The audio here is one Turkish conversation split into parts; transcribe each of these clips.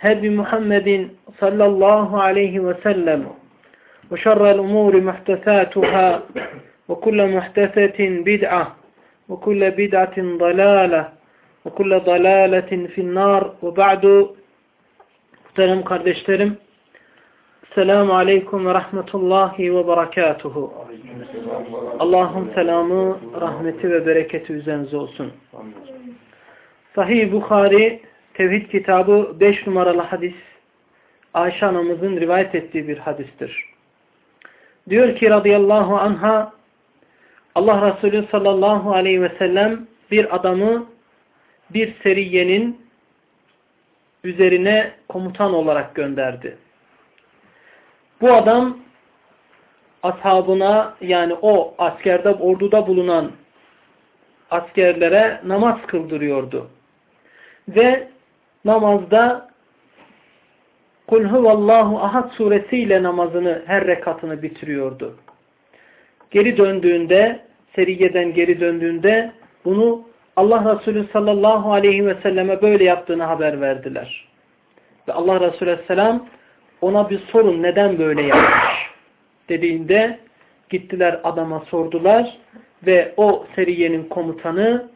هدي محمد صلى الله عليه وسلم وشر الأمور محدثاتها وكل محدثة بدعة وكل بدعة ضلالة وكل ضلالة في النار وبعد muhterem kardeşlerim Selamun Aleyküm ve Rahmetullahi ve Berekatuhu Allah'ın selamı, rahmeti ve bereketi üzerinize olsun. Sahih Bukhari Tevhid kitabı 5 numaralı hadis Ayşe anamızın rivayet ettiği bir hadistir. Diyor ki radıyallahu anha Allah Resulü sallallahu aleyhi ve sellem bir adamı bir seriyenin üzerine komutan olarak gönderdi. Bu adam ashabına yani o askerde orduda bulunan askerlere namaz kıldırıyordu. Ve namazda Kul huvallahu ahad suresiyle namazını her rekatını bitiriyordu. Geri döndüğünde, seriyeden geri döndüğünde bunu Allah Resulü sallallahu aleyhi ve selleme böyle yaptığını haber verdiler. Ve Allah Resulü aleyhisselam ona bir sorun neden böyle yapmış dediğinde gittiler adama sordular ve o seriyenin komutanı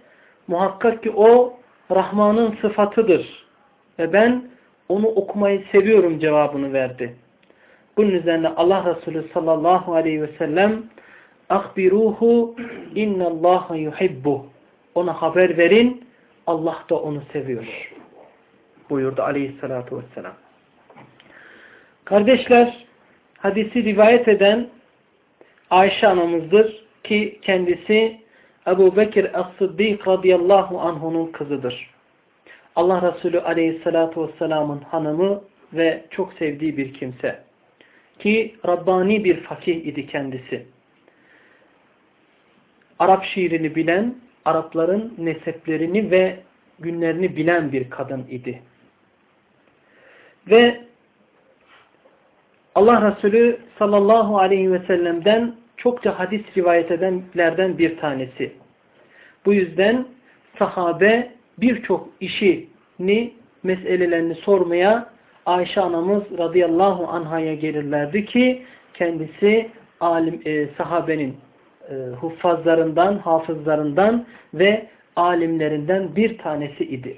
muhakkak ki o Rahman'ın sıfatıdır ve ben onu okumayı seviyorum cevabını verdi. Bunun üzerine Allah Resulü sallallahu aleyhi ve sellem akbiruhu innallaha yuhibbu ona haber verin Allah da onu seviyor buyurdu aleyhissalatu vesselam. Kardeşler hadisi rivayet eden Ayşe anamızdır ki kendisi Ebu Bekir As-Sıddik radıyallahu anh'unun kızıdır. Allah Resulü aleyhissalatu vesselamın hanımı ve çok sevdiği bir kimse. Ki Rabbani bir fakih idi kendisi. Arap şiirini bilen, Arapların neseplerini ve günlerini bilen bir kadın idi. Ve Allah Resulü sallallahu aleyhi ve sellem'den çokça hadis rivayet edenlerden bir tanesi. Bu yüzden sahabe birçok işini, meselelerini sormaya Ayşe anamız radıyallahu anhaya gelirlerdi ki kendisi alim, e, sahabenin e, huffazlarından, hafızlarından ve alimlerinden bir tanesi idi.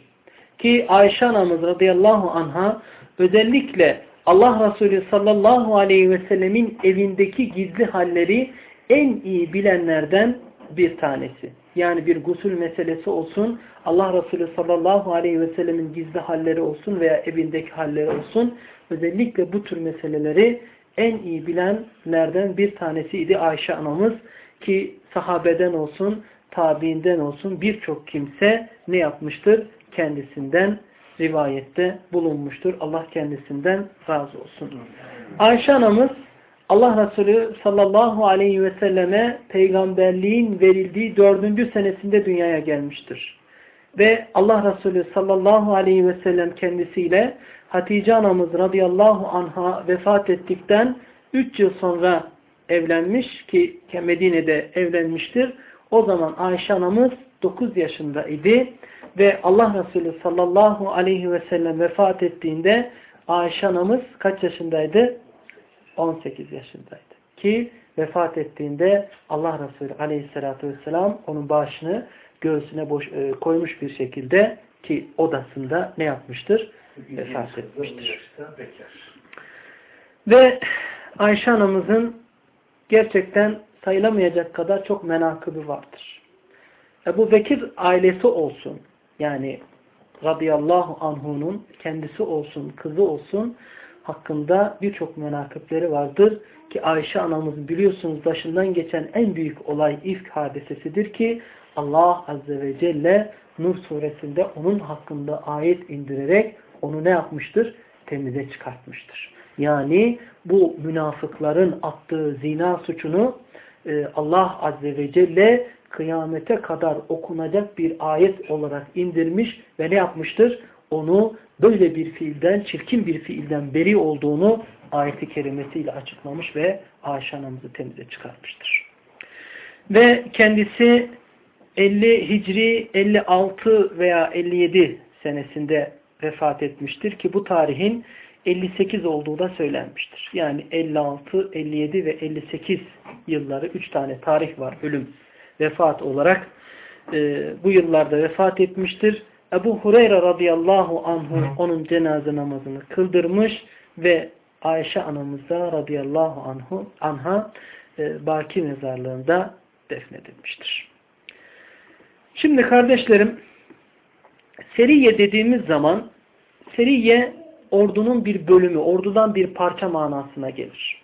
Ki Ayşe anamız radıyallahu anha özellikle Allah Resulü sallallahu aleyhi ve sellemin evindeki gizli halleri en iyi bilenlerden bir tanesi. Yani bir gusül meselesi olsun, Allah Resulü sallallahu aleyhi ve sellemin gizli halleri olsun veya evindeki halleri olsun. Özellikle bu tür meseleleri en iyi bilenlerden bir tanesiydi Ayşe anamız ki sahabeden olsun, tabiinden olsun birçok kimse ne yapmıştır? Kendisinden rivayette bulunmuştur. Allah kendisinden razı olsun. Ayşe anamız Allah Resulü sallallahu aleyhi ve selleme peygamberliğin verildiği dördüncü senesinde dünyaya gelmiştir. Ve Allah Resulü sallallahu aleyhi ve sellem kendisiyle Hatice anamız radıyallahu anha vefat ettikten 3 yıl sonra evlenmiş ki Medine'de evlenmiştir. O zaman Ayşe anamız 9 yaşında idi ve Allah Resulü sallallahu aleyhi ve sellem vefat ettiğinde Ayşe anamız kaç yaşındaydı? 18 yaşındaydı. Ki vefat ettiğinde Allah Resulü aleyhissalatü vesselam onun başını göğsüne boş, e, koymuş bir şekilde ki odasında ne yapmıştır? Vefat etmiştir. Ve Ayşe anamızın gerçekten sayılamayacak kadar çok menakıbı vardır. Ebu Bekir ailesi olsun, yani radıyallahu anhunun kendisi olsun, kızı olsun hakkında birçok menakıpleri vardır. Ki Ayşe anamız biliyorsunuz başından geçen en büyük olay ifk hadisesidir ki Allah Azze ve Celle Nur suresinde onun hakkında ayet indirerek onu ne yapmıştır? Temize çıkartmıştır. Yani bu münafıkların attığı zina suçunu e, Allah Azze ve Celle kıyamete kadar okunacak bir ayet olarak indirmiş ve ne yapmıştır? Onu böyle bir fiilden, çirkin bir fiilden beri olduğunu ayeti kerimesiyle açıklamış ve Ayşe anamızı temize çıkartmıştır. Ve kendisi 50 Hicri 56 veya 57 senesinde vefat etmiştir ki bu tarihin 58 olduğu da söylenmiştir. Yani 56, 57 ve 58 yılları 3 tane tarih var ölüm vefat olarak e, bu yıllarda vefat etmiştir. Ebu Hureyre radıyallahu anhu onun cenaze namazını kıldırmış ve Ayşe anamıza radıyallahu anhu anha e, baki mezarlığında defnedilmiştir. Şimdi kardeşlerim seriye dediğimiz zaman seriye ordunun bir bölümü, ordudan bir parça manasına gelir.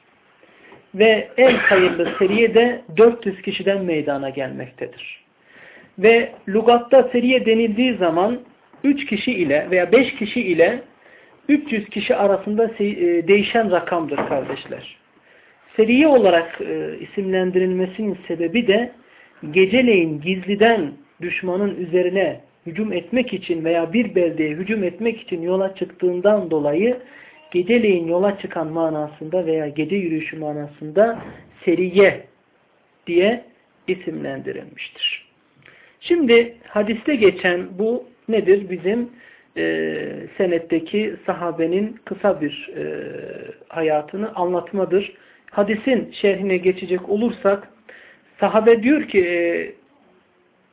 Ve en hayırlı seriye de 400 kişiden meydana gelmektedir. Ve lugatta seriye denildiği zaman 3 kişi ile veya 5 kişi ile 300 kişi arasında e, değişen rakamdır kardeşler. Seriye olarak e, isimlendirilmesinin sebebi de geceleyin gizliden düşmanın üzerine hücum etmek için veya bir beldeye hücum etmek için yola çıktığından dolayı geceleyin yola çıkan manasında veya gece yürüyüşü manasında seriye diye isimlendirilmiştir. Şimdi hadiste geçen bu nedir? Bizim e, senetteki sahabenin kısa bir e, hayatını anlatmadır. Hadisin şerhine geçecek olursak sahabe diyor ki e,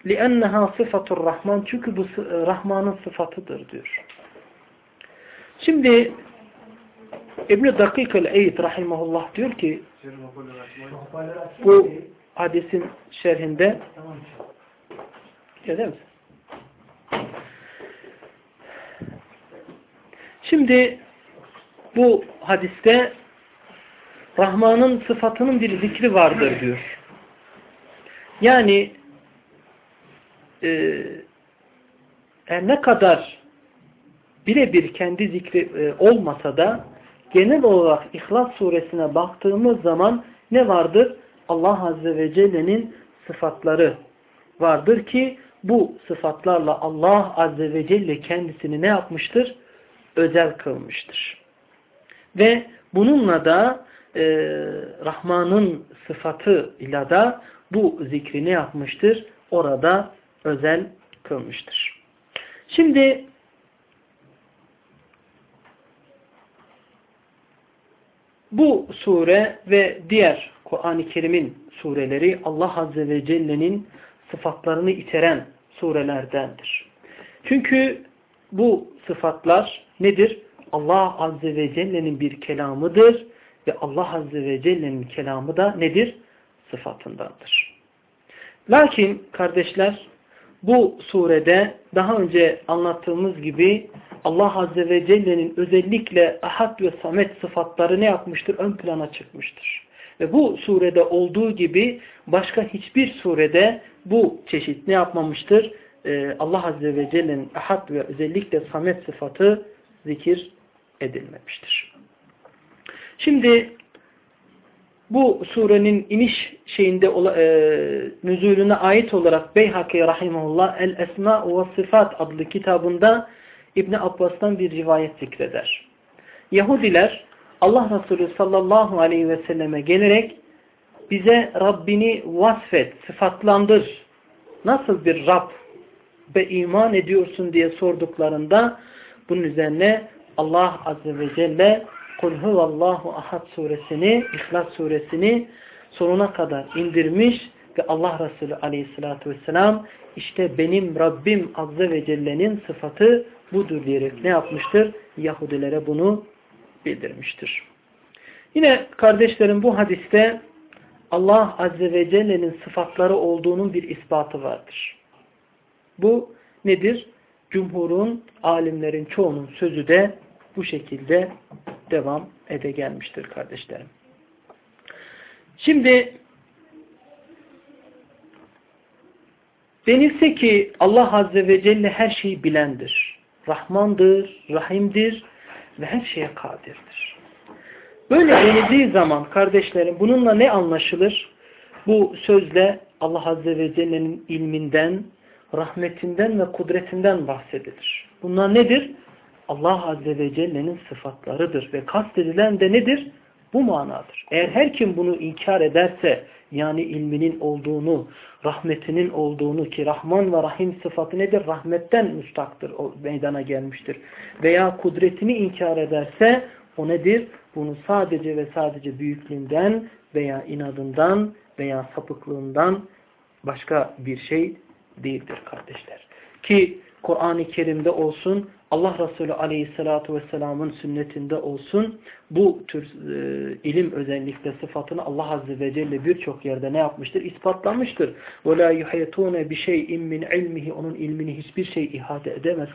لِأَنَّهَا صِفَةُ Rahman Çünkü bu Rahman'ın sıfatıdır diyor. Şimdi İbn-i Dakik el-Eyd rahimahullah diyor ki bu hadisin şerhinde Gelir misin? Şimdi bu hadiste Rahman'ın sıfatının bir zikri vardır diyor. Yani e, ne kadar birebir kendi zikri e, olmasa da genel olarak İhlas suresine baktığımız zaman ne vardır? Allah Azze ve Celle'nin sıfatları vardır ki bu sıfatlarla Allah Azze ve Celle kendisini ne yapmıştır? Özel kılmıştır. Ve bununla da e, Rahman'ın sıfatı ile da bu zikri ne yapmıştır? Orada özel kılmıştır. Şimdi bu sure ve diğer Kur'an-ı Kerim'in sureleri Allah Azze ve Celle'nin sıfatlarını iteren surelerdendir. Çünkü bu sıfatlar nedir? Allah Azze ve Celle'nin bir kelamıdır ve Allah Azze ve Celle'nin kelamı da nedir? Sıfatındandır. Lakin kardeşler bu surede daha önce anlattığımız gibi Allah Azze ve Celle'nin özellikle ahad ve samet sıfatları ne yapmıştır? Ön plana çıkmıştır. Ve bu surede olduğu gibi başka hiçbir surede bu çeşit ne yapmamıştır? Ee, Allah Azze ve Celle'nin ahad ve özellikle samet sıfatı zikir edilmemiştir. Şimdi bu surenin iniş şeyinde e, nüzulüne ait olarak Beyhaki Rahimullah El Esma ve Sıfat adlı kitabında İbni Abbas'tan bir rivayet zikreder. Yahudiler Allah Resulü sallallahu aleyhi ve selleme gelerek bize Rabbini vasfet, sıfatlandır. Nasıl bir Rab ve iman ediyorsun diye sorduklarında bunun üzerine Allah Azze ve Celle Kul huvallahu ahad suresini, İhlas suresini sonuna kadar indirmiş ve Allah Resulü aleyhissalatü vesselam işte benim Rabbim Azze ve Celle'nin sıfatı budur diyerek ne yapmıştır? Yahudilere bunu bildirmiştir. Yine kardeşlerim bu hadiste Allah Azze ve Celle'nin sıfatları olduğunun bir ispatı vardır. Bu nedir? Cumhurun, alimlerin çoğunun sözü de bu şekilde devam ede gelmiştir kardeşlerim. Şimdi denilse ki Allah Azze ve Celle her şeyi bilendir. Rahmandır, Rahimdir ve her şeye kadirdir. Böyle denildiği zaman kardeşlerim bununla ne anlaşılır? Bu sözle Allah Azze ve Celle'nin ilminden, rahmetinden ve kudretinden bahsedilir. Bunlar nedir? Allah Azze ve Celle'nin sıfatlarıdır ve kastedilen de nedir? Bu manadır. Eğer her kim bunu inkar ederse yani ilminin olduğunu, rahmetinin olduğunu ki Rahman ve Rahim sıfatı nedir? Rahmetten müstaktır, o meydana gelmiştir. Veya kudretini inkar ederse o nedir? Bunu sadece ve sadece büyüklüğünden veya inadından veya sapıklığından başka bir şey değildir kardeşler. Ki Kur'an-ı Kerim'de olsun, Allah Resulü Aleyhisselatü Vesselam'ın sünnetinde olsun bu tür e, ilim özellikle sıfatını Allah Azze ve Celle birçok yerde ne yapmıştır? İspatlamıştır. وَلَا يُحَيَتُونَ بِشَيْءٍ مِّنْ عِلْمِهِ Onun ilmini hiçbir şey ihate edemez,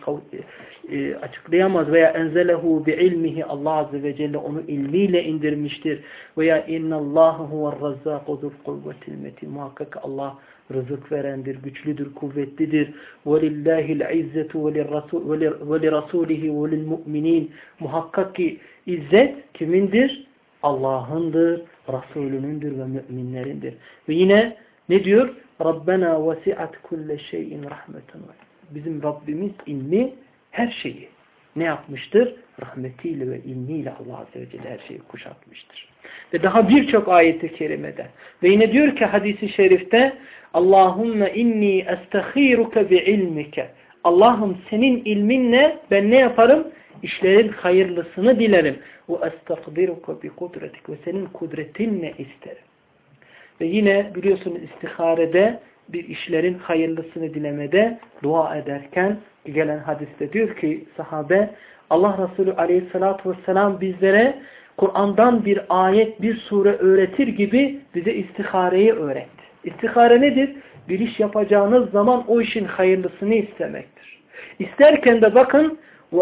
e, açıklayamaz veya enzelehu bi'ilmihi Allah Azze ve Celle onu ilmiyle indirmiştir. Veya اِنَّ اللّٰهُ هُوَ الرَّزَّاقُ ذُو الْقُوَّةِ الْمَتِينَ Muhakkak Allah rızık verendir, güçlüdür, kuvvetlidir. وَلِلَّهِ الْعِزَّةُ وَلِرَسُولِهِ وَلِلْمُؤْمِنِينَ Muhakkak ki izzet kimindir? Allah'ındır, Resulünündür ve müminlerindir. Ve yine ne diyor? Rabbena vesi'at kulle şeyin rahmeten Bizim Rabbimiz ilmi her şeyi ne yapmıştır? Rahmetiyle ve ilmiyle Allah Azze ve Celle her şeyi kuşatmıştır. Ve daha birçok ayeti kerimede. Ve yine diyor ki hadisi şerifte Allahümme inni estehiruke bi ilmike. Allah'ım senin ilminle ben ne yaparım? İşlerin hayırlısını dilerim. Ve estakdiruke bi kudretik. Ve senin kudretinle isterim. Ve yine biliyorsunuz istiharede bir işlerin hayırlısını dilemede dua ederken gelen hadiste diyor ki sahabe Allah Resulü aleyhissalatü vesselam bizlere Kur'an'dan bir ayet, bir sure öğretir gibi bize istihareyi öğretti. İstikare nedir? Bir iş yapacağınız zaman o işin hayırlısını istemektir. İsterken de bakın ve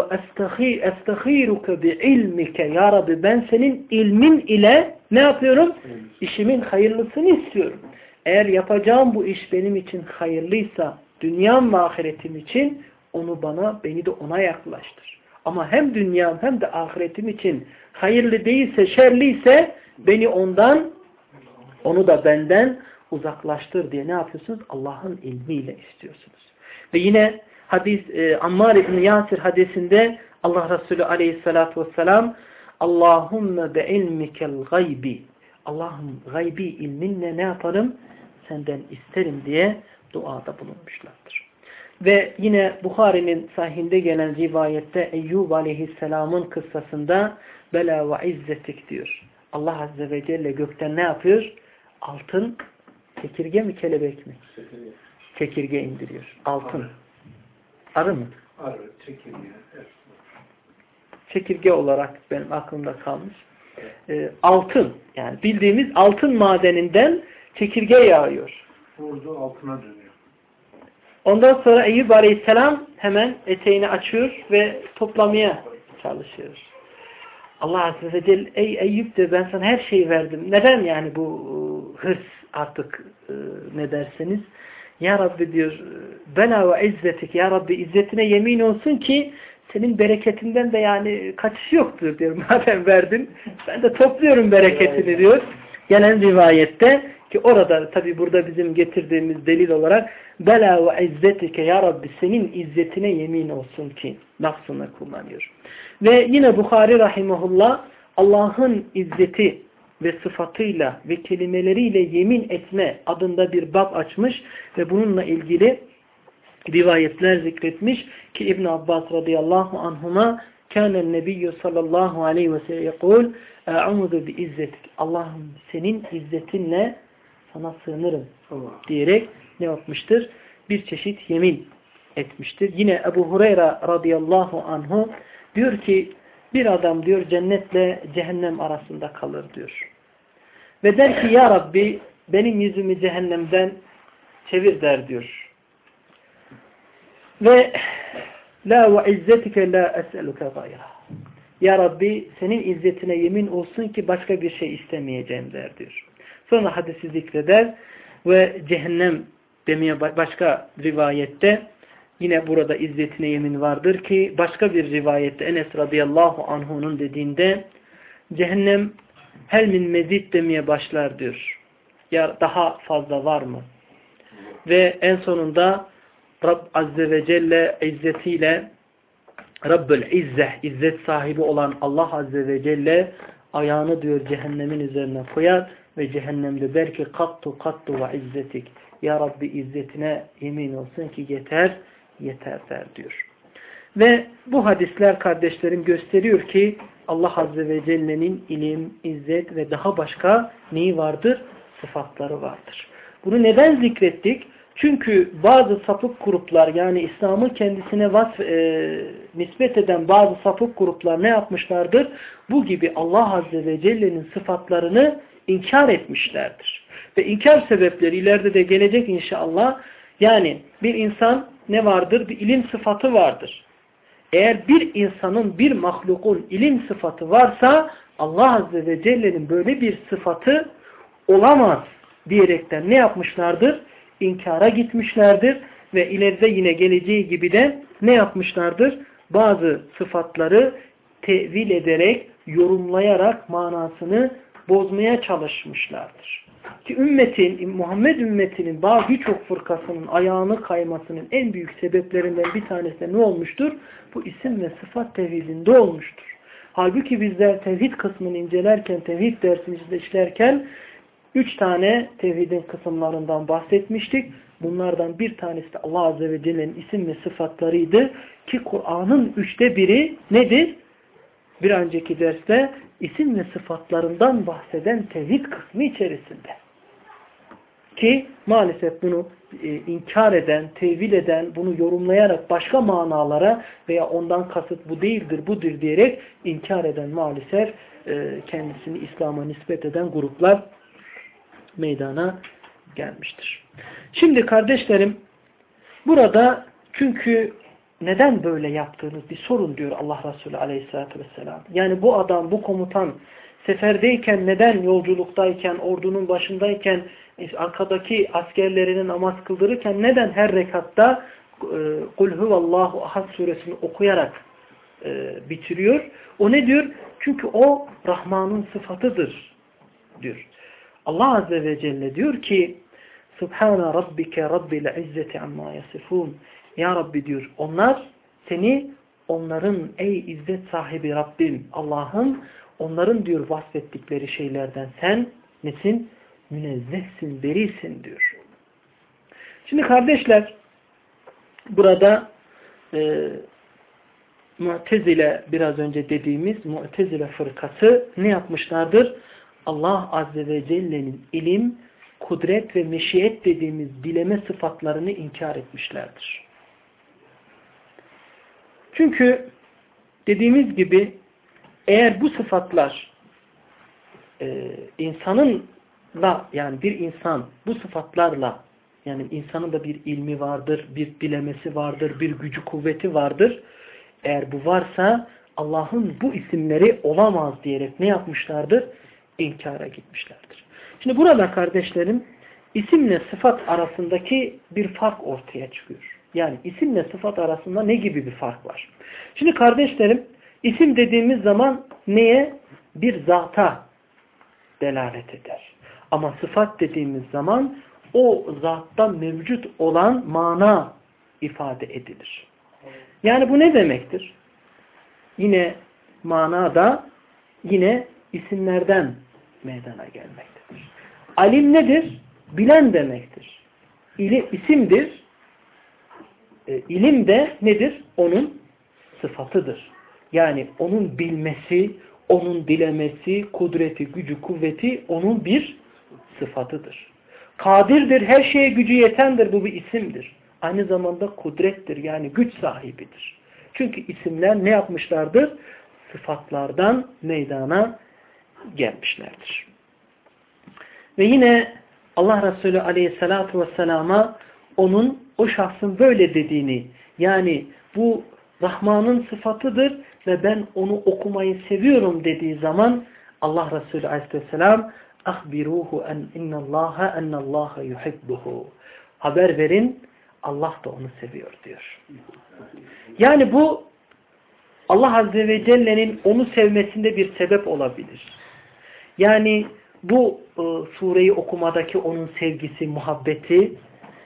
estahiruke bi ilmike ya Rabbi ben senin ilmin ile ne yapıyorum? İşimin hayırlısını istiyorum. Eğer yapacağım bu iş benim için hayırlıysa dünyam ve ahiretim için onu bana, beni de ona yaklaştır. Ama hem dünyam hem de ahiretim için hayırlı değilse, şerliyse beni ondan, onu da benden, uzaklaştır diye ne yapıyorsunuz? Allah'ın ilmiyle istiyorsunuz. Ve yine hadis e, Ammar İbni Yasir hadisinde Allah Resulü aleyhissalatü vesselam Allahümme be ilmikel gaybi Allah'ım gaybi ilminle ne yaparım? Senden isterim diye duada bulunmuşlardır. Ve yine Bukhari'nin sahinde gelen rivayette Eyyub aleyhisselamın kıssasında bela ve izzetik diyor. Allah Azze ve Celle gökten ne yapıyor? Altın çekirge mi kelebek mi? Çekirge. Çekirge indiriyor. Altın. Arı, Arı mı? Arı, çekirge. Çekirge olarak benim aklımda kalmış. Ee, altın. Yani bildiğimiz altın madeninden çekirge yağıyor. Vurdu altına dönüyor. Ondan sonra Eyüp Aleyhisselam hemen eteğini açıyor ve toplamaya çalışıyor. Allah Azze ve Celle ey Eyüp de ben sana her şeyi verdim. Neden yani bu e, hırs artık e, ne derseniz. Ya Rabbi diyor bela ve izzetik ya Rabbi izzetine yemin olsun ki senin bereketinden de yani kaçış yoktur diyor. Madem verdin ben de topluyorum bereketini diyor. Gelen rivayette ki orada tabi burada bizim getirdiğimiz delil olarak bela ve izzetike ya Rabbi senin izzetine yemin olsun ki lafzını kullanıyor. Ve yine Bukhari rahimahullah Allah'ın izzeti ve sıfatıyla ve kelimeleriyle yemin etme adında bir bab açmış ve bununla ilgili rivayetler zikretmiş ki İbn Abbas radıyallahu anhuma nebiyyü sallallahu aleyhi ve sellem yekul e'udu bi izzetik Allah'ım senin izzetinle sana sığınırım Allah. diyerek ne yapmıştır? Bir çeşit yemin etmiştir. Yine Ebu Hureyre radıyallahu anhu diyor ki bir adam diyor cennetle cehennem arasında kalır diyor. Ve der ki ya Rabbi benim yüzümü cehennemden çevir der diyor. Ve la ve izzetike la es'eluke gayra. Ya Rabbi senin izzetine yemin olsun ki başka bir şey istemeyeceğim der diyor. Sonra hadisi zikreder ve cehennem demeye başka rivayette yine burada izzetine yemin vardır ki başka bir rivayette Enes radıyallahu anhu'nun dediğinde cehennem hel min mezid demeye başlar. Ya daha fazla var mı? Ve en sonunda Rab Azze ve Celle izzetiyle Rabbül İzzeh, izzet sahibi olan Allah Azze ve Celle ayağını diyor cehennemin üzerine koyar ve cehennemde der ki kattu kattu ve izzetik. Ya Rabbi izzetine yemin olsun ki yeter, yeter der diyor. Ve bu hadisler kardeşlerim gösteriyor ki Allah Azze ve Celle'nin ilim, izzet ve daha başka neyi vardır? Sıfatları vardır. Bunu neden zikrettik? Çünkü bazı sapık gruplar yani İslam'ı kendisine vasf, e, nispet eden bazı sapık gruplar ne yapmışlardır? Bu gibi Allah Azze ve Celle'nin sıfatlarını inkar etmişlerdir. Ve inkar sebepleri ileride de gelecek inşallah. Yani bir insan ne vardır? Bir ilim sıfatı vardır. Eğer bir insanın, bir mahlukun ilim sıfatı varsa Allah Azze ve Celle'nin böyle bir sıfatı olamaz diyerekten ne yapmışlardır? İnkara gitmişlerdir ve ileride yine geleceği gibi de ne yapmışlardır? Bazı sıfatları tevil ederek, yorumlayarak manasını bozmaya çalışmışlardır. Ki ümmetin, Muhammed ümmetinin bazı birçok fırkasının ayağını kaymasının en büyük sebeplerinden bir tanesi de ne olmuştur? Bu isim ve sıfat tevhidinde olmuştur. Halbuki bizler tevhid kısmını incelerken, tevhid dersini işlerken üç tane tevhidin kısımlarından bahsetmiştik. Bunlardan bir tanesi de Allah Azze ve Celle'nin isim ve sıfatlarıydı. Ki Kur'an'ın üçte biri nedir? Bir önceki derste isim ve sıfatlarından bahseden tevhid kısmı içerisinde. Ki maalesef bunu e, inkar eden, tevil eden, bunu yorumlayarak başka manalara veya ondan kasıt bu değildir, budur diyerek inkar eden maalesef e, kendisini İslam'a nispet eden gruplar meydana gelmiştir. Şimdi kardeşlerim burada çünkü neden böyle yaptığınız bir sorun diyor Allah Resulü aleyhissalatü vesselam. Yani bu adam, bu komutan seferdeyken neden yolculuktayken, ordunun başındayken arkadaki askerlerinin namaz kıldırırken neden her rekatta e, Kul huvallahu ahad suresini okuyarak e, bitiriyor? O ne diyor? Çünkü o Rahman'ın sıfatıdır diyor. Allah Azze ve Celle diyor ki Subhana rabbike rabbil izzeti amma yasifun. Ya Rabbi diyor onlar seni onların ey izzet sahibi Rabbim Allah'ın onların diyor vasfettikleri şeylerden sen nesin? Münezzehsin, berisin diyor. Şimdi kardeşler burada e, Mu'tezile biraz önce dediğimiz Mu'tezile fırkası ne yapmışlardır? Allah Azze ve Celle'nin ilim, kudret ve meşiyet dediğimiz bileme sıfatlarını inkar etmişlerdir. Çünkü dediğimiz gibi eğer bu sıfatlar e, insanınla yani bir insan bu sıfatlarla yani insanın da bir ilmi vardır, bir bilemesi vardır, bir gücü kuvveti vardır. Eğer bu varsa Allah'ın bu isimleri olamaz diyerek ne yapmışlardır? İnkara gitmişlerdir. Şimdi burada kardeşlerim isimle sıfat arasındaki bir fark ortaya çıkıyor. Yani isimle sıfat arasında ne gibi bir fark var? Şimdi kardeşlerim isim dediğimiz zaman neye? Bir zata delalet eder. Ama sıfat dediğimiz zaman o zatta mevcut olan mana ifade edilir. Yani bu ne demektir? Yine manada yine isimlerden meydana gelmektedir. Alim nedir? Bilen demektir. İli, isimdir. E, ilim de nedir? Onun sıfatıdır. Yani onun bilmesi, onun dilemesi, kudreti, gücü, kuvveti onun bir sıfatıdır. Kadirdir, her şeye gücü yetendir. Bu bir isimdir. Aynı zamanda kudrettir. Yani güç sahibidir. Çünkü isimler ne yapmışlardır? Sıfatlardan meydana gelmişlerdir. Ve yine Allah Resulü aleyhissalatu vesselama onun o şahsın böyle dediğini yani bu Rahman'ın sıfatıdır ve ben onu okumayı seviyorum dediği zaman Allah Resulü aleyhisselam ahbiruhu en innallaha ennallaha yuhibbuhu haber verin Allah da onu seviyor diyor. Yani bu Allah Azze ve Celle'nin onu sevmesinde bir sebep olabilir. Yani bu e, sureyi okumadaki onun sevgisi, muhabbeti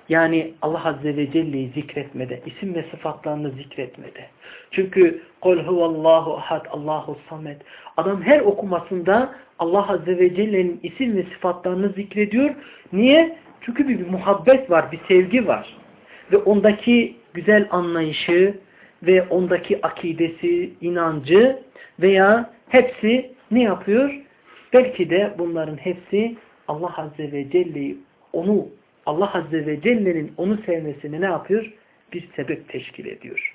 yani Allah Azze ve Celle'yi zikretmede, isim ve sıfatlarını zikretmede. Çünkü kol huvallahu ahad, Allahu samet. Adam her okumasında Allah Azze ve Celle'nin isim ve sıfatlarını zikrediyor. Niye? Çünkü bir, bir muhabbet var, bir sevgi var. Ve ondaki güzel anlayışı ve ondaki akidesi, inancı veya hepsi ne yapıyor? Belki de bunların hepsi Allah Azze ve Celle'yi onu Allah Azze ve Celle'nin onu sevmesini ne yapıyor? Bir sebep teşkil ediyor.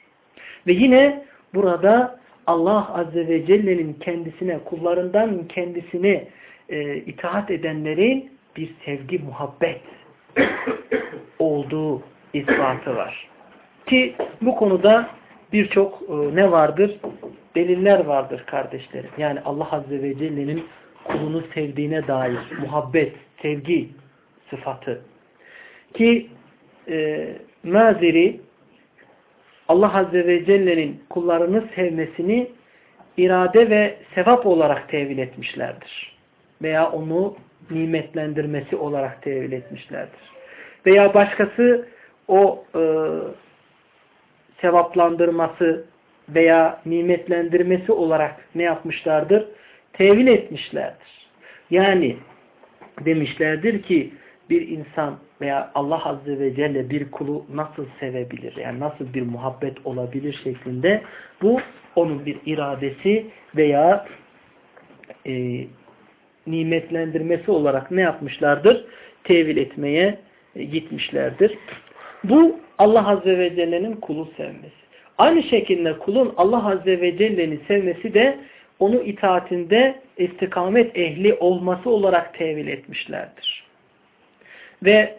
Ve yine burada Allah Azze ve Celle'nin kendisine, kullarından kendisine e, itaat edenlerin bir sevgi, muhabbet olduğu ispatı var. Ki bu konuda birçok e, ne vardır? Deliller vardır kardeşlerim. Yani Allah Azze ve Celle'nin kulunu sevdiğine dair muhabbet, sevgi sıfatı. Ki e, Maziri Allah Azze ve Celle'nin kullarını sevmesini irade ve sevap olarak tevil etmişlerdir. Veya onu nimetlendirmesi olarak tevil etmişlerdir. Veya başkası o e, sevaplandırması veya nimetlendirmesi olarak ne yapmışlardır? Tevil etmişlerdir. Yani demişlerdir ki bir insan veya Allah Azze ve Celle bir kulu nasıl sevebilir? Yani nasıl bir muhabbet olabilir şeklinde bu onun bir iradesi veya e, nimetlendirmesi olarak ne yapmışlardır? Tevil etmeye e, gitmişlerdir. Bu Allah Azze ve Celle'nin kulu sevmesi. Aynı şekilde kulun Allah Azze ve Celle'ni sevmesi de onu itaatinde istikamet ehli olması olarak tevil etmişlerdir. Ve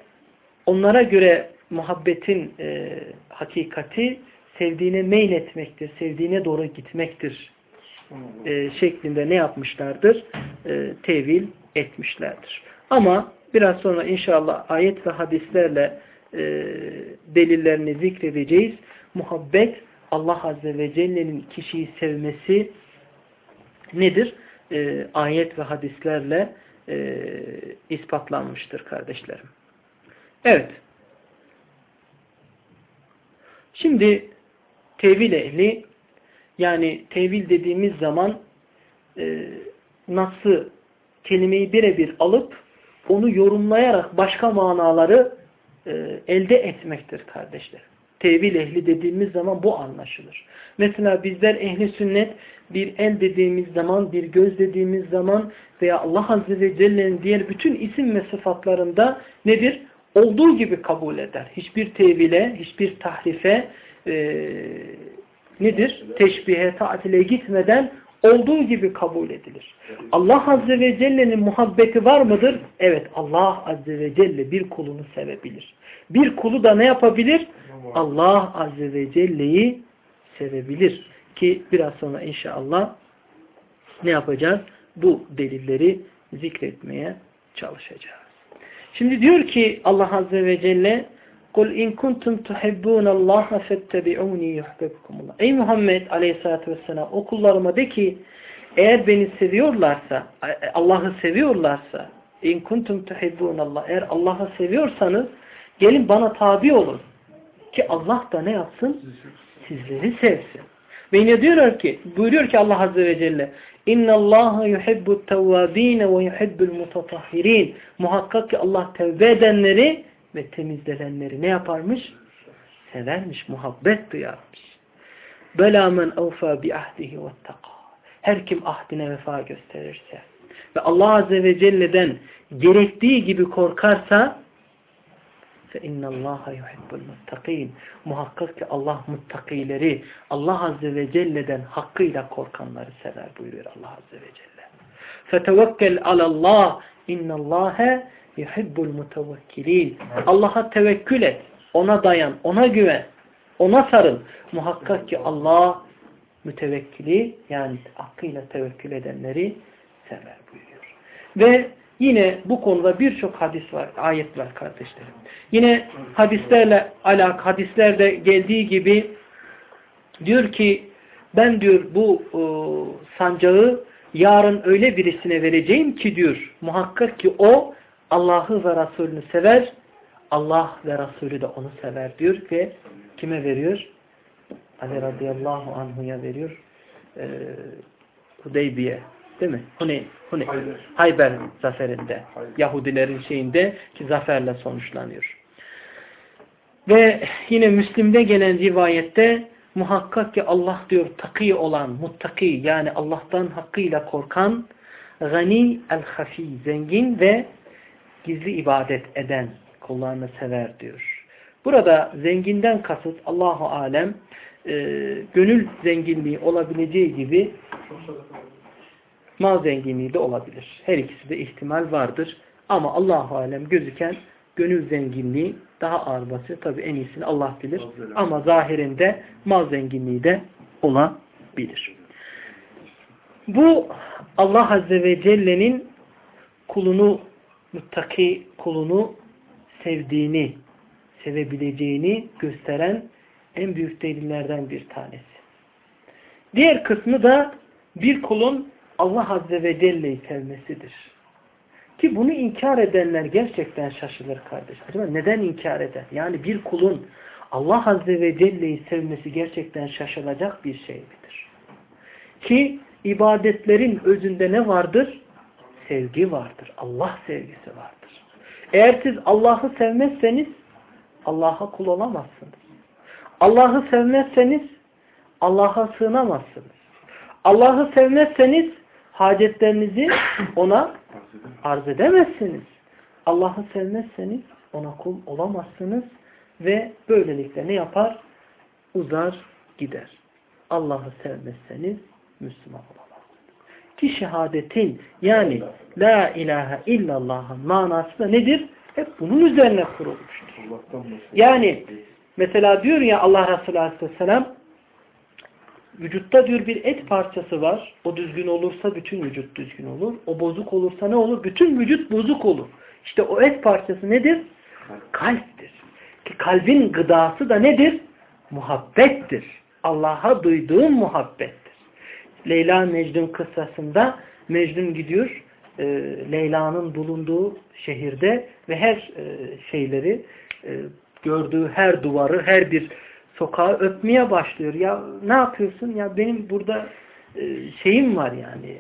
onlara göre muhabbetin e, hakikati sevdiğine meyletmektir, sevdiğine doğru gitmektir e, şeklinde ne yapmışlardır? E, tevil etmişlerdir. Ama biraz sonra inşallah ayet ve hadislerle e, delillerini zikredeceğiz. Muhabbet Allah Azze ve Celle'nin kişiyi sevmesi nedir? E, ayet ve hadislerle e, ispatlanmıştır kardeşlerim. Evet. Şimdi tevil ehli yani tevil dediğimiz zaman e, nasıl kelimeyi birebir alıp onu yorumlayarak başka manaları e, elde etmektir kardeşler. Tevil ehli dediğimiz zaman bu anlaşılır. Mesela bizler ehli sünnet bir el dediğimiz zaman, bir göz dediğimiz zaman veya Allah Azze ve Celle'nin diğer bütün isim ve sıfatlarında nedir? Olduğu gibi kabul eder. Hiçbir tevile, hiçbir tahrife e, nedir? Teşbihe, tatile gitmeden olduğu gibi kabul edilir. Allah Azze ve Celle'nin muhabbeti var mıdır? Evet Allah Azze ve Celle bir kulunu sevebilir. Bir kulu da ne yapabilir? Allah Azze ve Celle'yi sevebilir. Ki biraz sonra inşallah ne yapacağız? Bu delilleri zikretmeye çalışacağız. Şimdi diyor ki Allah Azze ve Celle قُلْ اِنْ كُنْتُمْ تُحِبُّونَ اللّٰهَ فَاتَّبِعُونِي يُحْبَبْكُمُ اللّٰهِ Ey Muhammed Aleyhisselatü Vesselam o kullarıma de ki eğer beni seviyorlarsa Allah'ı seviyorlarsa اِنْ كُنْتُمْ تُحِبُّونَ اللّٰهِ eğer Allah'ı seviyorsanız gelin bana tabi olun ki Allah da ne yapsın? Sizleri sevsin. Ve yine diyorlar ki, buyuruyor ki Allah Azze ve Celle اِنَّ اللّٰهَ يُحِبُّ التَّوَّاب۪ينَ وَيُحِبُّ الْمُتَطَهِّر۪ينَ Muhakkak ki Allah tevbe edenleri ve temizlenenleri ne yaparmış? Severmiş, muhabbet duyarmış. بَلَا مَنْ اَوْفَى بِعَهْدِهِ وَاتَّقَى Her kim ahdine vefa gösterirse ve Allah Azze ve Celle'den gerektiği gibi korkarsa فَاِنَّ اللّٰهَ يُحِبُّ الْمُتَّقِينَ Muhakkak ki Allah muttakileri, Allah Azze ve Celle'den hakkıyla korkanları sever buyuruyor Allah Azze ve Celle. فَتَوَكَّلْ عَلَى اللّٰهِ اِنَّ اللّٰهَ يُحِبُّ الْمُتَوَكِّلِينَ Allah'a tevekkül et, ona dayan, ona güven, ona sarıl. Muhakkak ki Allah mütevekkili yani hakkıyla tevekkül edenleri sever buyuruyor. Ve Yine bu konuda birçok hadis var, ayet var kardeşlerim. Yine hadislerle alak, hadislerde geldiği gibi diyor ki ben diyor bu e, sancağı yarın öyle birisine vereceğim ki diyor muhakkak ki o Allah'ı ve Resulünü sever, Allah ve Resulü de onu sever diyor ve kime veriyor? Ali radıyallahu anhuya veriyor. E, Hudeybiye Değil mi? Huneyn, Huneyn. Hayber. Hayber zaferinde. Hayber. Yahudilerin şeyinde ki zaferle sonuçlanıyor. Ve yine Müslim'de gelen rivayette muhakkak ki Allah diyor takî olan, muttaki yani Allah'tan hakkıyla korkan gani el-hafi, zengin ve gizli ibadet eden kullarını sever diyor. Burada zenginden kasıt Allahu alem e, gönül zenginliği olabileceği gibi mal zenginliği de olabilir. Her ikisi de ihtimal vardır. Ama Allahu alem gözüken gönül zenginliği daha ağır basıyor. Tabi en iyisini Allah bilir. Ama zahirinde mal zenginliği de olabilir. Bu Allah Azze ve Celle'nin kulunu, muttaki kulunu sevdiğini, sevebileceğini gösteren en büyük delillerden bir tanesi. Diğer kısmı da bir kulun Allah Azze ve Celle'yi sevmesidir. Ki bunu inkar edenler gerçekten şaşılır kardeş. Acaba neden inkar eder? Yani bir kulun Allah Azze ve Celle'yi sevmesi gerçekten şaşılacak bir şey midir? Ki ibadetlerin özünde ne vardır? Sevgi vardır. Allah sevgisi vardır. Eğer siz Allah'ı sevmezseniz Allah'a kul olamazsınız. Allah'ı sevmezseniz Allah'a sığınamazsınız. Allah'ı sevmezseniz hacetlerinizi ona arz edemezsiniz. Allah'ı sevmezseniz ona kul olamazsınız ve böylelikle ne yapar? Uzar gider. Allah'ı sevmezseniz Müslüman olamazsınız. Ki şehadetin yani La ilahe illallah'ın manası da nedir? Hep bunun üzerine kurulmuştur. Yani mesela diyor ya Allah Resulü Aleyhisselam vücutta diyor bir et parçası var. O düzgün olursa bütün vücut düzgün olur. O bozuk olursa ne olur? Bütün vücut bozuk olur. İşte o et parçası nedir? Kalptir. Ki kalbin gıdası da nedir? Muhabbettir. Allah'a duyduğun muhabbettir. Leyla Mecnun kıssasında Mecnun gidiyor e, Leyla'nın bulunduğu şehirde ve her e, şeyleri e, gördüğü her duvarı, her bir sokağı öpmeye başlıyor. Ya ne yapıyorsun? Ya benim burada e, şeyim var yani.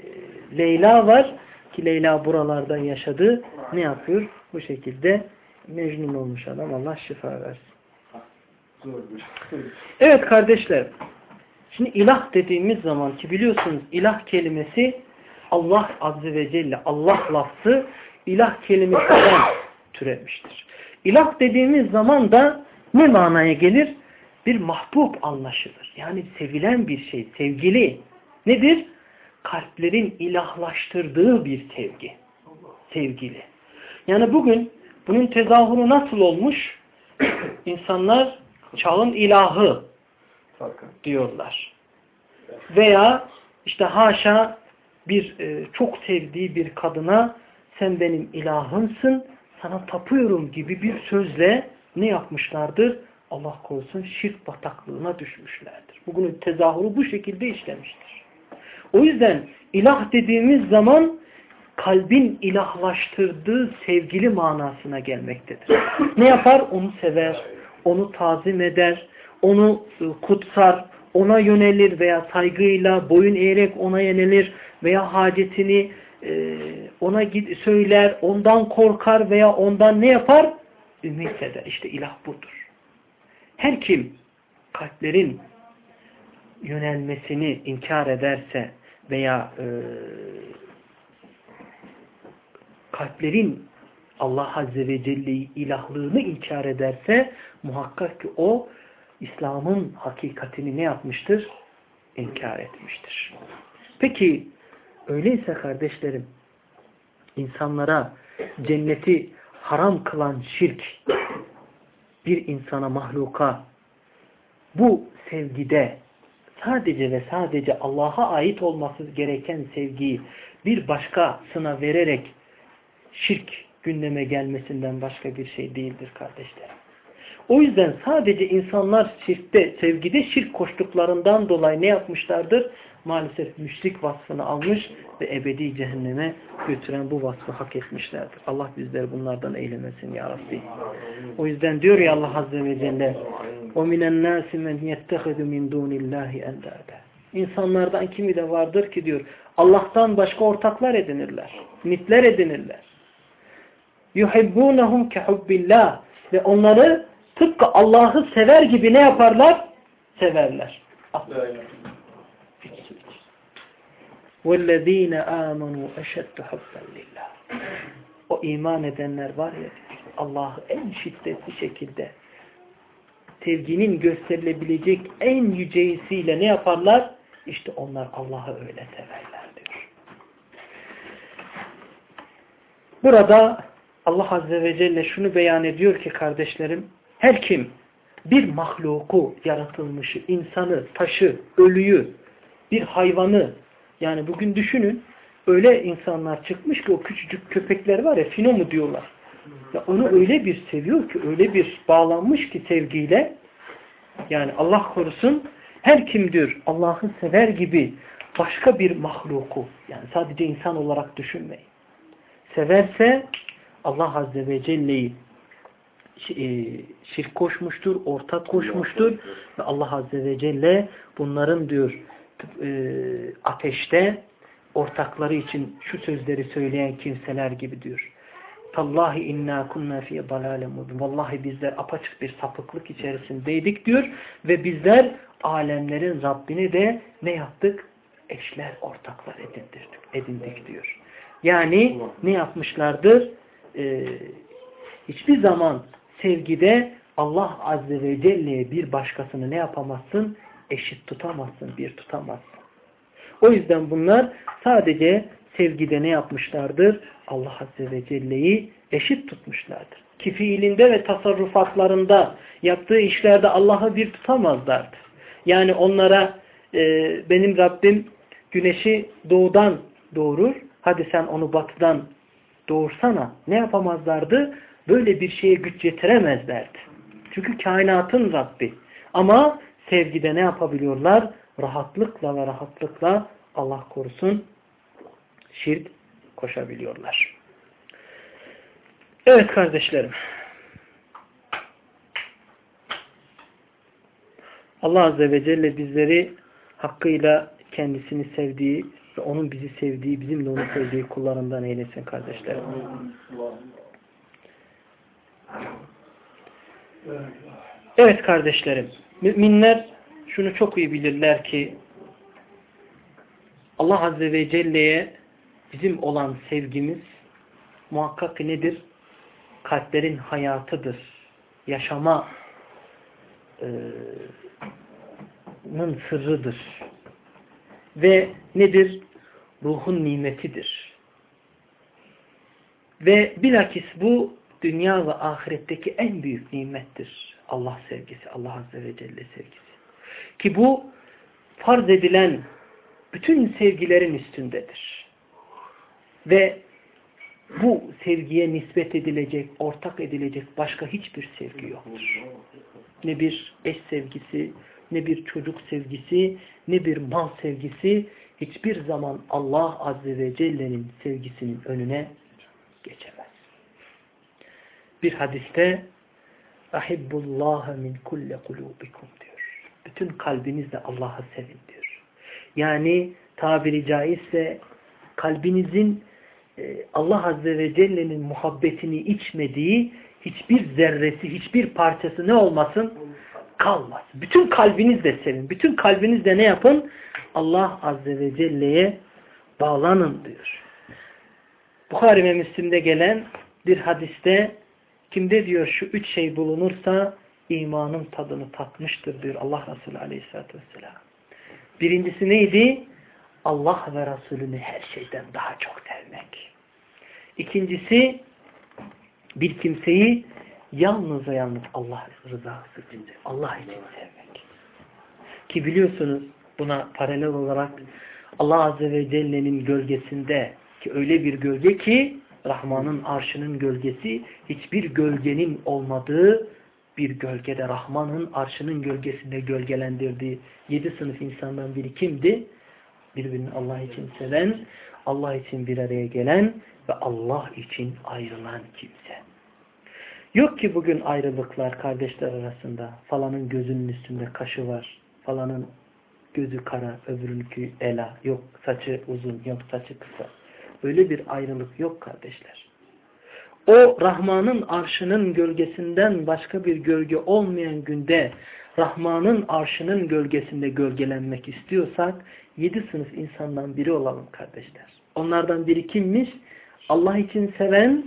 Leyla var ki Leyla buralarda yaşadı. Ne yapıyor? Bu şekilde mecnun olmuş adam. Allah şifa versin. Evet kardeşler. Şimdi ilah dediğimiz zaman ki biliyorsunuz ilah kelimesi Allah Azze ve Celle Allah lafzı ilah kelimesinden türemiştir. İlah dediğimiz zaman da ne manaya gelir? Bir mahbub anlaşılır. Yani sevilen bir şey, sevgili. Nedir? Kalplerin ilahlaştırdığı bir sevgi. Sevgili. Yani bugün bunun tezahürü nasıl olmuş? İnsanlar çağın ilahı diyorlar. Veya işte haşa bir e, çok sevdiği bir kadına sen benim ilahımsın, sana tapıyorum gibi bir sözle ne yapmışlardır? Allah korusun şirk bataklığına düşmüşlerdir. Bugünün tezahürü bu şekilde işlemiştir. O yüzden ilah dediğimiz zaman kalbin ilahlaştırdığı sevgili manasına gelmektedir. Ne yapar? Onu sever, onu tazim eder, onu e, kutsar, ona yönelir veya saygıyla boyun eğerek ona yönelir veya hacetini e, ona git söyler, ondan korkar veya ondan ne yapar? Ümit eder. İşte ilah budur. Her kim kalplerin yönelmesini inkar ederse veya e, kalplerin Allah Azze ve Celle'yi ilahlığını inkar ederse muhakkak ki o İslam'ın hakikatini ne yapmıştır? İnkar etmiştir. Peki öyleyse kardeşlerim insanlara cenneti haram kılan şirk bir insana mahluka bu sevgide sadece ve sadece Allah'a ait olması gereken sevgiyi bir başkasına vererek şirk gündeme gelmesinden başka bir şey değildir kardeşlerim. O yüzden sadece insanlar şirkte, sevgide şirk koştuklarından dolayı ne yapmışlardır? Maalesef müşrik vasfını almış ve ebedi cehenneme götüren bu vasfı hak etmişlerdir. Allah bizleri bunlardan eylemesin ya Rabbi. O yüzden diyor ya Allah Azze ve Celle وَمِنَ النَّاسِ مَنْ يَتَّخِذُ مِنْ دُونِ اللّٰهِ اَنْدَادًا İnsanlardan kimi de vardır ki diyor Allah'tan başka ortaklar edinirler. Mitler edinirler. يُحِبُّونَهُمْ كَحُبِّ اللّٰهِ Ve onları tıpkı Allah'ı sever gibi ne yaparlar? Severler. وَالَّذ۪ينَ آمَنُوا اَشَدُّ حُبًّا لِلّٰهِ O iman edenler var ya Allah'ı en şiddetli şekilde sevginin gösterilebilecek en yüceysiyle ne yaparlar? İşte onlar Allah'ı öyle severler diyor. Burada Allah Azze ve Celle şunu beyan ediyor ki kardeşlerim, her kim bir mahluku, yaratılmışı, insanı, taşı, ölüyü, bir hayvanı, yani bugün düşünün, öyle insanlar çıkmış ki o küçücük köpekler var ya, fino mu diyorlar. Ya onu öyle bir seviyor ki, öyle bir bağlanmış ki sevgiyle, yani Allah korusun, her kim diyor Allah'ı sever gibi başka bir mahluku, yani sadece insan olarak düşünmeyin. Severse Allah Azze ve Celle'yi e, şirk koşmuştur, ortak koşmuştur ve Allah Azze ve Celle bunların diyor e, ateşte ortakları için şu sözleri söyleyen kimseler gibi diyor. Tallahi inna kunna fi dalalin mubin. Vallahi bizler apaçık bir sapıklık içerisindeydik diyor ve bizler alemlerin Rabbini de ne yaptık? Eşler, ortaklar edindirdik, edindik diyor. Yani ne yapmışlardır? Ee, hiçbir zaman sevgide Allah Azze ve Celle'ye bir başkasını ne yapamazsın? Eşit tutamazsın, bir tutamazsın. O yüzden bunlar sadece sevgide ne yapmışlardır? Allah Azze ve Celle'yi eşit tutmuşlardır. Ki fiilinde ve tasarrufatlarında yaptığı işlerde Allah'ı bir tutamazlardı. Yani onlara e, benim Rabbim güneşi doğudan doğurur. Hadi sen onu batıdan doğursana. Ne yapamazlardı? Böyle bir şeye güç yetiremezlerdi. Çünkü kainatın Rabbi. Ama sevgide ne yapabiliyorlar? Rahatlıkla ve rahatlıkla Allah korusun şirk koşabiliyorlar. Evet kardeşlerim. Allah Azze ve Celle bizleri hakkıyla kendisini sevdiği ve onun bizi sevdiği, bizim de onu sevdiği kullarından eylesin kardeşlerim. Evet kardeşlerim, müminler şunu çok iyi bilirler ki Allah Azze ve Celle'ye bizim olan sevgimiz muhakkak nedir? Kalplerin hayatıdır. Yaşama e, sırrıdır. Ve nedir? Ruhun nimetidir. Ve bilakis bu dünya ve ahiretteki en büyük nimettir. Allah sevgisi, Allah Azze ve Celle sevgisi. Ki bu farz edilen bütün sevgilerin üstündedir. Ve bu sevgiye nispet edilecek, ortak edilecek başka hiçbir sevgi yoktur. Ne bir eş sevgisi, ne bir çocuk sevgisi, ne bir mal sevgisi hiçbir zaman Allah Azze ve Celle'nin sevgisinin önüne geçemez. Bir hadiste Ahibbullaha min kulle kulubikum diyor. bütün kalbinizle Allah'a sevin diyor. Yani tabiri caizse kalbinizin e, Allah Azze ve Celle'nin muhabbetini içmediği hiçbir zerresi, hiçbir parçası ne olmasın? Kalmaz. Bütün kalbinizle sevin. Bütün kalbinizle ne yapın? Allah Azze ve Celle'ye bağlanın diyor. Bukhari ve Müslim'de gelen bir hadiste kimde diyor şu üç şey bulunursa imanın tadını tatmıştır diyor Allah Resulü Aleyhisselatü Vesselam. Birincisi neydi? Allah ve Resulünü her şeyden daha çok sevmek. İkincisi bir kimseyi yalnız ve yalnız Allah rızası için, Allah için sevmek. Ki biliyorsunuz buna paralel olarak Allah Azze ve Celle'nin gölgesinde ki öyle bir gölge ki Rahman'ın arşının gölgesi hiçbir gölgenin olmadığı bir gölgede Rahman'ın arşının gölgesinde gölgelendirdiği yedi sınıf insandan biri kimdi? Birbirini Allah için seven, Allah için bir araya gelen ve Allah için ayrılan kimse. Yok ki bugün ayrılıklar kardeşler arasında. Falanın gözünün üstünde kaşı var. Falanın gözü kara, öbürünkü ela. Yok saçı uzun, yok saçı kısa. Öyle bir ayrılık yok kardeşler. O Rahman'ın arşının gölgesinden başka bir gölge olmayan günde Rahman'ın arşının gölgesinde gölgelenmek istiyorsak yedi sınıf insandan biri olalım kardeşler. Onlardan biri kimmiş? Allah için seven,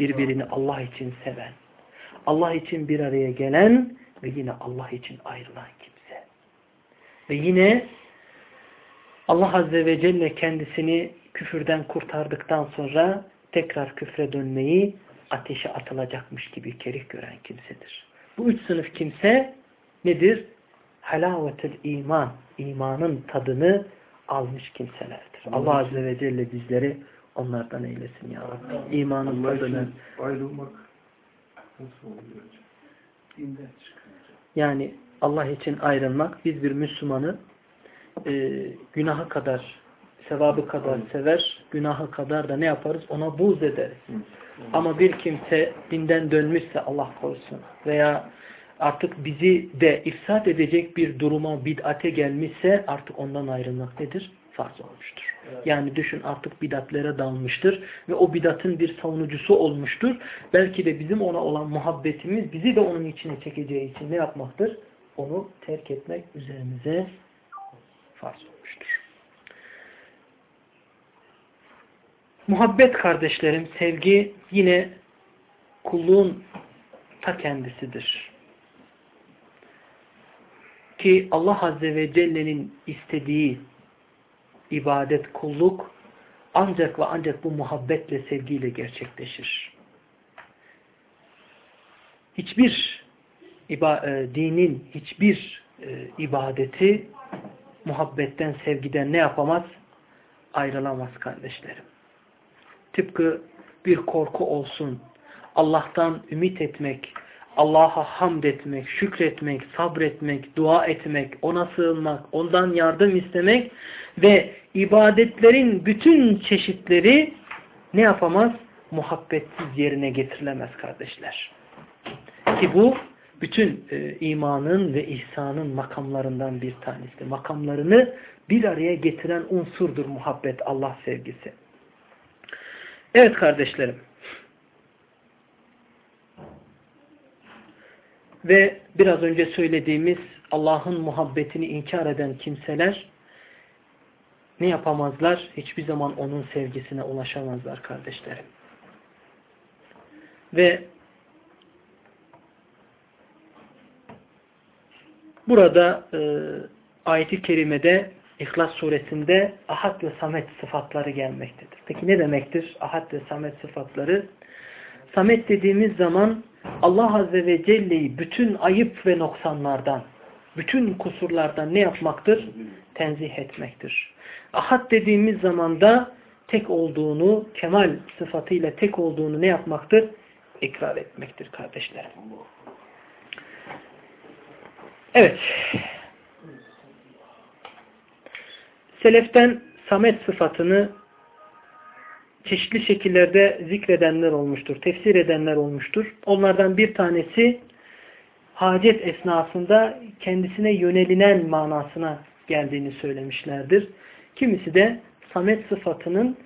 birbirini Allah için seven. Allah için bir araya gelen ve yine Allah için ayrılan kimse. Ve yine Allah Azze ve Celle kendisini küfürden kurtardıktan sonra tekrar küfre dönmeyi ateşe atılacakmış gibi kerih gören kimsedir. Bu üç sınıf kimse nedir? Halavetül iman, imanın tadını almış kimselerdir. Allah Azze ve Celle bizleri onlardan eylesin ya Rabbi. İmanın tadını. Ayrılmak nasıl oluyor hocam? Dinden çıkınca. Yani Allah için ayrılmak, biz bir Müslümanı e, günaha kadar, sevabı kadar sever, günahı kadar da ne yaparız? Ona buğz ederiz. Ama bir kimse dinden dönmüşse Allah korusun veya artık bizi de ifsat edecek bir duruma, bid'ate gelmişse artık ondan ayrılmak nedir? Farz olmuştur. Yani düşün artık bidatlere dalmıştır ve o bidatın bir savunucusu olmuştur. Belki de bizim ona olan muhabbetimiz bizi de onun içine çekeceği için ne yapmaktır? Onu terk etmek üzerimize farz olmuştur. Muhabbet kardeşlerim, sevgi yine kulluğun ta kendisidir. Ki Allah Azze ve Celle'nin istediği ibadet, kulluk ancak ve ancak bu muhabbetle, sevgiyle gerçekleşir. Hiçbir e, dinin hiçbir e, ibadeti muhabbetten, sevgiden ne yapamaz? Ayrılamaz kardeşlerim. Tıpkı bir korku olsun, Allah'tan ümit etmek, Allah'a hamd etmek, şükretmek, sabretmek, dua etmek, ona sığınmak, ondan yardım istemek ve ibadetlerin bütün çeşitleri ne yapamaz? Muhabbetsiz yerine getirilemez kardeşler. Ki bu bütün e, imanın ve ihsanın makamlarından bir tanesi. Makamlarını bir araya getiren unsurdur muhabbet, Allah sevgisi. Evet kardeşlerim. Ve biraz önce söylediğimiz Allah'ın muhabbetini inkar eden kimseler ne yapamazlar? Hiçbir zaman onun sevgisine ulaşamazlar kardeşlerim. Ve burada e, ayet-i kerimede İhlas suresinde ahad ve samet sıfatları gelmektedir. Peki ne demektir ahad ve samet sıfatları? Samet dediğimiz zaman Allah Azze ve Celle'yi bütün ayıp ve noksanlardan, bütün kusurlardan ne yapmaktır? Tenzih etmektir. Ahad dediğimiz zaman da tek olduğunu, kemal sıfatıyla tek olduğunu ne yapmaktır? İkrar etmektir kardeşlerim. Evet. Seleften samet sıfatını çeşitli şekillerde zikredenler olmuştur, tefsir edenler olmuştur. Onlardan bir tanesi hacet esnasında kendisine yönelinen manasına geldiğini söylemişlerdir. Kimisi de samet sıfatının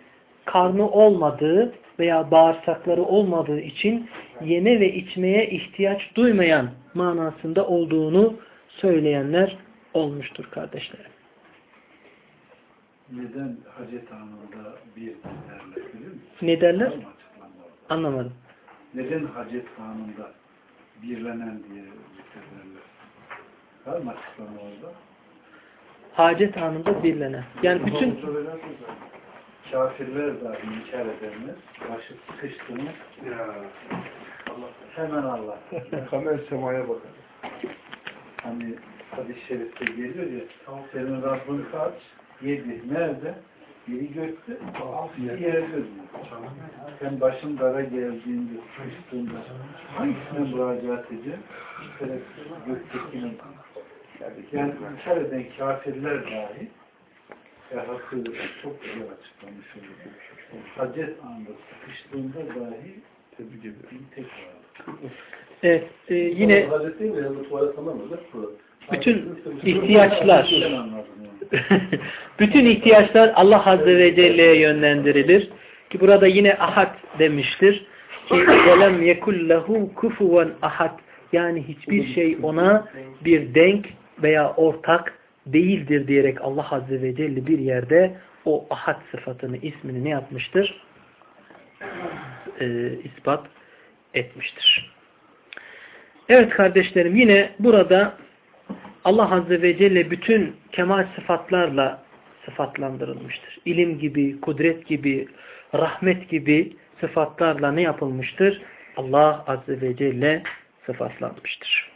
karnı olmadığı veya bağırsakları olmadığı için yeme ve içmeye ihtiyaç duymayan manasında olduğunu söyleyenler olmuştur kardeşlerim. Neden hacet anında bir derler biliyor musun? Ne derler? Anlamadım. Neden hacet anında birlenen diye zikrederler? Var mı açıklama orada? Hacet anında birlenen. Yani bütün Kafirler dahi inkar edenler başı sıkıştığını Ya Allah, hemen Allah. kamer semaya bakar. Hani hadis-i şerifte geliyor ya senin Rabbin kaç? Yedi. Nerede? Biri gökte, altı yerde. Sen başın dara geldiğinde, sıkıştığında hangisine müracaat ediyor? Şerefsiz göktekinin. Yani inkar eden kafirler dahi Erhası çok güzel açıklamış oluyor. Hacet anında sıkıştığında dahi Tebrik ederim. bir tek var. evet, e, yine Hacet değil mi? Yani tuvalet tamam mı? Bütün ihtiyaçlar bütün ihtiyaçlar Allah Azze ve Celle'ye yönlendirilir. Ki burada yine ahad demiştir. Ki velem yekullehu kufuven ahad. Yani hiçbir şey ona bir denk veya ortak değildir diyerek Allah Azze ve Celle bir yerde o ahad sıfatını, ismini ne yapmıştır? Ee, ispat etmiştir. Evet kardeşlerim yine burada Allah Azze ve Celle bütün kemal sıfatlarla sıfatlandırılmıştır. İlim gibi, kudret gibi, rahmet gibi sıfatlarla ne yapılmıştır? Allah Azze ve Celle sıfatlanmıştır.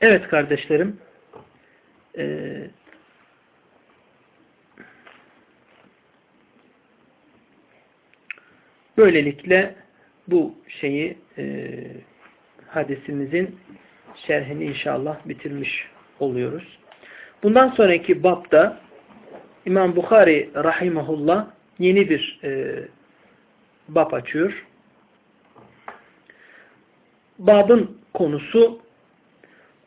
Evet kardeşlerim, ee, böylelikle bu şeyi e, hadisimizin şerhini inşallah bitirmiş oluyoruz. Bundan sonraki babda İmam Bukhari rahimahullah yeni bir e, bab açıyor. Babın konusu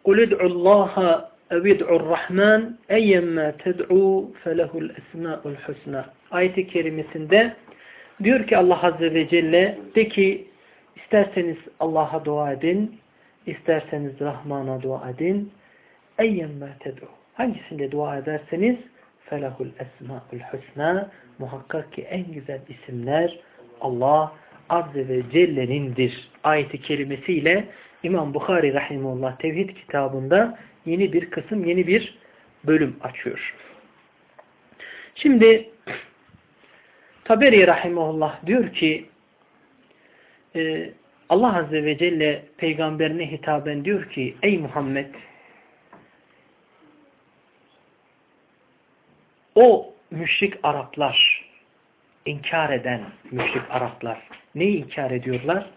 قُلِ ادْعُ اللّٰهَ اَوِدْعُ الرَّحْمَانِ اَيَّمَّا تَدْعُوا فَلَهُ الْاَسْمَاءُ الْحُسْنَى Ayet-i kerimesinde diyor ki Allah Azze ve Celle de ki isterseniz Allah'a dua edin, İsterseniz Rahman'a dua edin. Eyyemmâ ted'u. Hangisinde dua ederseniz felahul esma'ul husna muhakkak ki en güzel isimler Allah Azze ve Celle'nindir. Ayeti kelimesiyle İmam Bukhari Rahimullah Tevhid kitabında yeni bir kısım, yeni bir bölüm açıyor. Şimdi Taberi Rahimullah diyor ki e, Allah Azze ve Celle peygamberine hitaben diyor ki Ey Muhammed o müşrik Araplar inkar eden müşrik Araplar neyi inkar ediyorlar?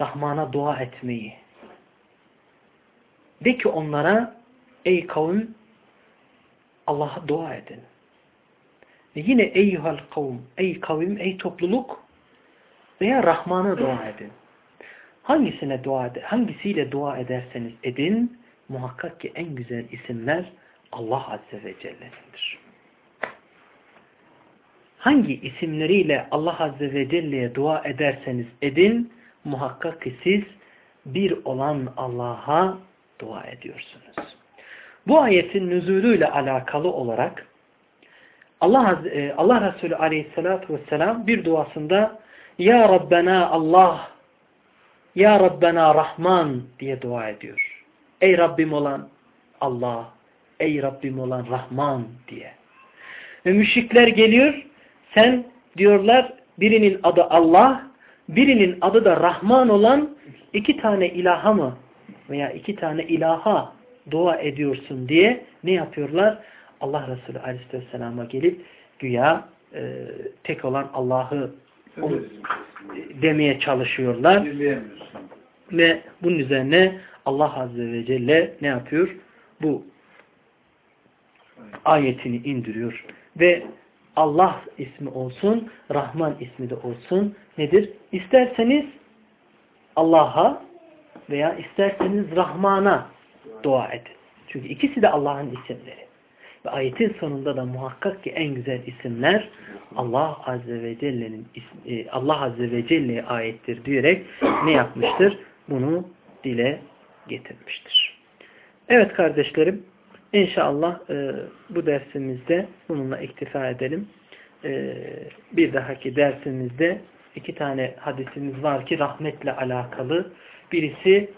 Rahman'a dua etmeyi. De ki onlara ey kavim Allah'a dua edin. Ve yine eyyuhal kavim, ey kavim, ey topluluk veya Rahman'a dua edin. Hangisine dua hangisiyle dua ederseniz edin, muhakkak ki en güzel isimler Allah Azze ve Celle'nindir. Hangi isimleriyle Allah Azze ve Celle'ye dua ederseniz edin, muhakkak ki siz bir olan Allah'a dua ediyorsunuz. Bu ayetin nüzulüyle alakalı olarak Allah, Allah Resulü Aleyhisselatü Vesselam bir duasında Ya Rabbena Allah Ya Rabbena Rahman diye dua ediyor. Ey Rabbim olan Allah, ey Rabbim olan Rahman diye. Ve müşrikler geliyor, sen diyorlar birinin adı Allah, birinin adı da Rahman olan iki tane ilaha mı veya iki tane ilaha dua ediyorsun diye ne yapıyorlar? Allah Resulü Aleyhisselam'a gelip güya e, tek olan Allah'ı demeye çalışıyorlar. Ve bunun üzerine Allah Azze ve Celle ne yapıyor? Bu ayetini indiriyor. Ve Allah ismi olsun, Rahman ismi de olsun. Nedir? İsterseniz Allah'a, veya isterseniz Rahman'a dua edin. Çünkü ikisi de Allah'ın isimleri. Ve ayetin sonunda da muhakkak ki en güzel isimler Allah Azze ve Celle'nin e, Allah Azze ve Celle'ye aittir diyerek ne yapmıştır? Bunu dile getirmiştir. Evet kardeşlerim inşallah e, bu dersimizde bununla iktifa edelim. E, bir dahaki dersimizde iki tane hadisimiz var ki rahmetle alakalı. Birisi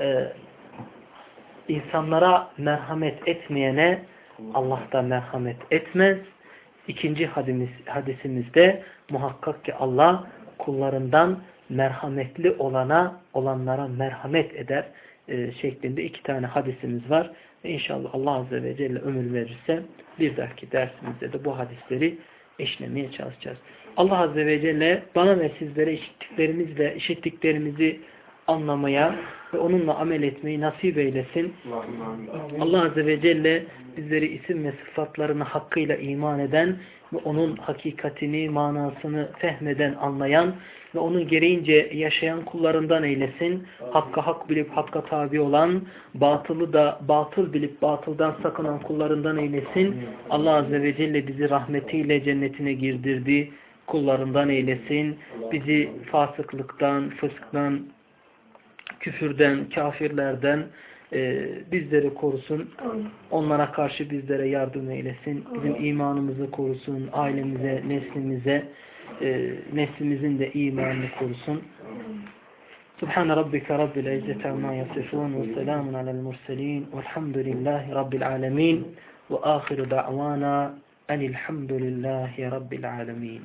e, insanlara merhamet etmeyene Allah da merhamet etmez. İkinci hadimiz, hadisimizde muhakkak ki Allah kullarından merhametli olana, olanlara merhamet eder e, şeklinde iki tane hadisimiz var. Ve inşallah Allah Azze ve Celle ömür verirse bir dahaki dersimizde de bu hadisleri eşlemeye çalışacağız. Allah Azze ve Celle bana ve sizlere işittiklerimizle işittiklerimizi anlamaya ve onunla amel etmeyi nasip eylesin. Allah Azze ve Celle bizleri isim ve sıfatlarını hakkıyla iman eden ve onun hakikatini, manasını fehmeden, anlayan ve onun gereğince yaşayan kullarından eylesin. Hakka hak bilip hakka tabi olan, batılı da batıl bilip batıldan sakınan kullarından eylesin. Allah Azze ve Celle bizi rahmetiyle cennetine girdirdi. Kullarından eylesin. Bizi fasıklıktan, fısktan, küfürden, kafirlerden e, bizleri korusun. Onlara karşı bizlere yardım eylesin. Bizim imanımızı korusun. Ailemize, neslimize, e, neslimizin de imanını korusun. سبحان ربك رب العزة عما يصفون وسلام على المرسلين والحمد لله رب العالمين وآخر دعوانا أن الحمد لله رب العالمين